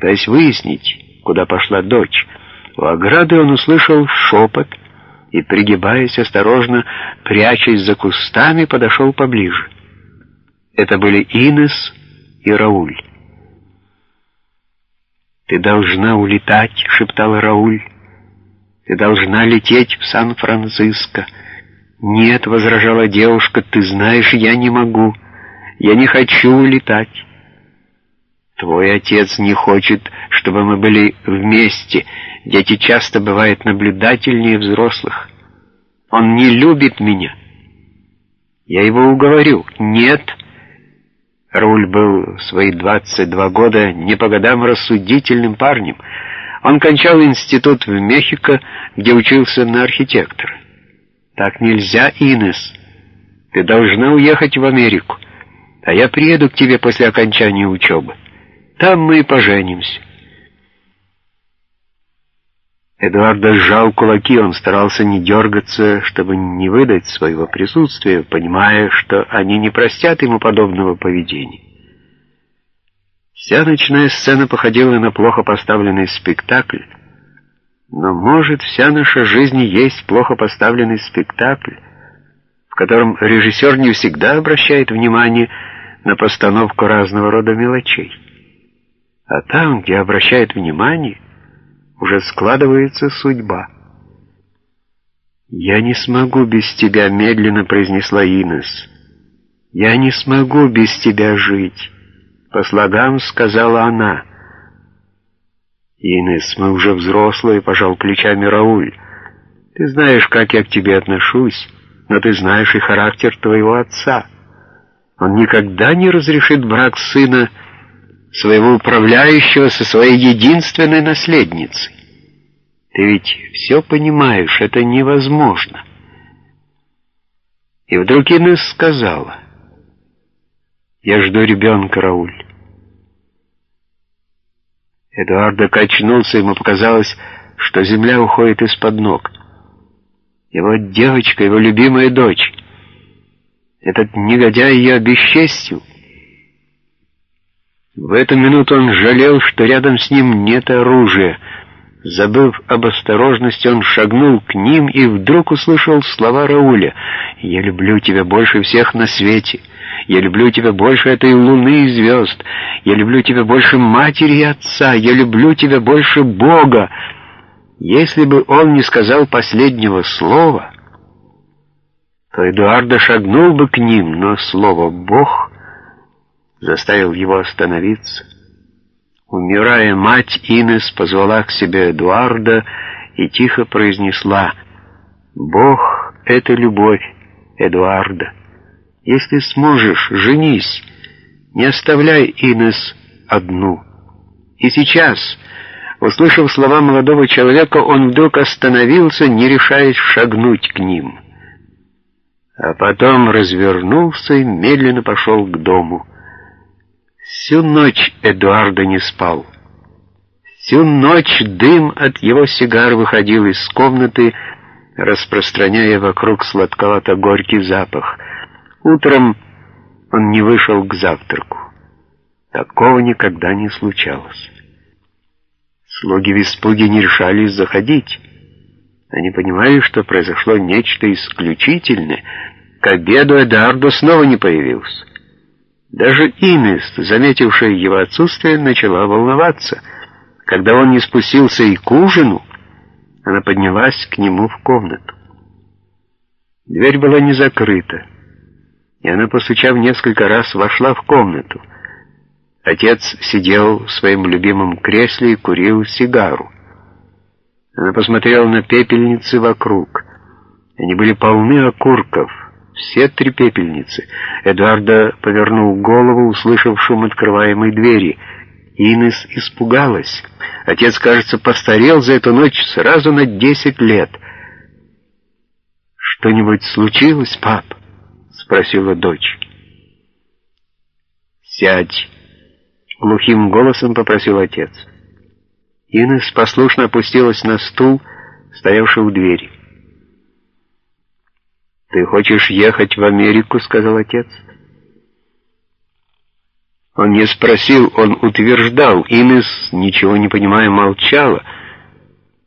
пытаясь выяснить, куда пошла дочь. У ограды он услышал шепот и, пригибаясь осторожно, прячась за кустами, подошел поближе. Это были Инес и Рауль. «Ты должна улетать», — шептала Рауль. «Ты должна лететь в Сан-Франциско». «Нет», — возражала девушка, — «ты знаешь, я не могу. Я не хочу улетать». «Твой отец не хочет, чтобы мы были вместе. Дети часто бывают наблюдательнее взрослых. Он не любит меня». Я его уговорю. «Нет». Руль был в свои 22 года не по годам рассудительным парнем. Он кончал институт в Мехико, где учился на архитектора. «Так нельзя, Инес. Ты должна уехать в Америку, а я приеду к тебе после окончания учебы. Там мы и поженимся». Эдуарда сжал кулаки, он старался не дергаться, чтобы не выдать своего присутствия, понимая, что они не простят ему подобного поведения. Вся ночная сцена походила на плохо поставленный спектакль, но, может, вся наша жизнь есть плохо поставленный спектакль, в котором режиссер не всегда обращает внимание на постановку разного рода мелочей. А там, где обращает внимание, уже складывается судьба. «Я не смогу без тебя», — медленно произнесла Инес. «Я не смогу без тебя жить», — по слогам сказала она. «Инес, мы уже взрослые», — пожал плечами Рауль. «Ты знаешь, как я к тебе отношусь, но ты знаешь и характер твоего отца. Он никогда не разрешит брак сына своего управляющего со своей единственной наследницей. Ты ведь все понимаешь, это невозможно». И вдруг Инес сказала, «Я жду ребенка, Рауль». Эдуардо качнулся, ему показалось, что земля уходит из-под ног. Его девочка, его любимая дочь. Этот негодяй ее обесчестил. В эту минуту он жалел, что рядом с ним нет оружия. Забыв об осторожности, он шагнул к ним и вдруг услышал слова Рауля. «Я люблю тебя больше всех на свете». Я люблю тебя больше этой луны и звезд. Я люблю тебя больше матери и отца. Я люблю тебя больше Бога. Если бы он не сказал последнего слова, то Эдуардо шагнул бы к ним, но слово «Бог» заставил его остановиться. Умирая, мать Инес позвала к себе Эдуарда и тихо произнесла «Бог — это любовь, Эдуарда». Если сможешь, женись. Не оставляй Инес одну. И сейчас, услышав слова молодого человека, он вдруг остановился, не решаясь шагнуть к ним. А потом развернулся и медленно пошел к дому. Всю ночь Эдуарда не спал. Всю ночь дым от его сигар выходил из комнаты, распространяя вокруг сладковато-горький запах — Утром он не вышел к завтраку. Такого никогда не случалось. Слуги в испуге не решались заходить. Они понимали, что произошло нечто исключительное. К обеду Эдардо снова не появился. Даже Инес, заметившая его отсутствие, начала волноваться. Когда он не спустился и к ужину, она поднялась к нему в комнату. Дверь была не закрыта и она, постучав несколько раз, вошла в комнату. Отец сидел в своем любимом кресле и курил сигару. Она посмотрела на пепельницы вокруг. Они были полны окурков, все три пепельницы. Эдуарда повернул голову, услышав шум открываемой двери. Инес испугалась. Отец, кажется, постарел за эту ночь сразу на десять лет. «Что-нибудь случилось, пап?» спросила дочь. «Сядь!» — глухим голосом попросил отец. Инес послушно опустилась на стул, стоявший у двери. «Ты хочешь ехать в Америку?» — сказал отец. Он не спросил, он утверждал. Инес, ничего не понимая, молчала —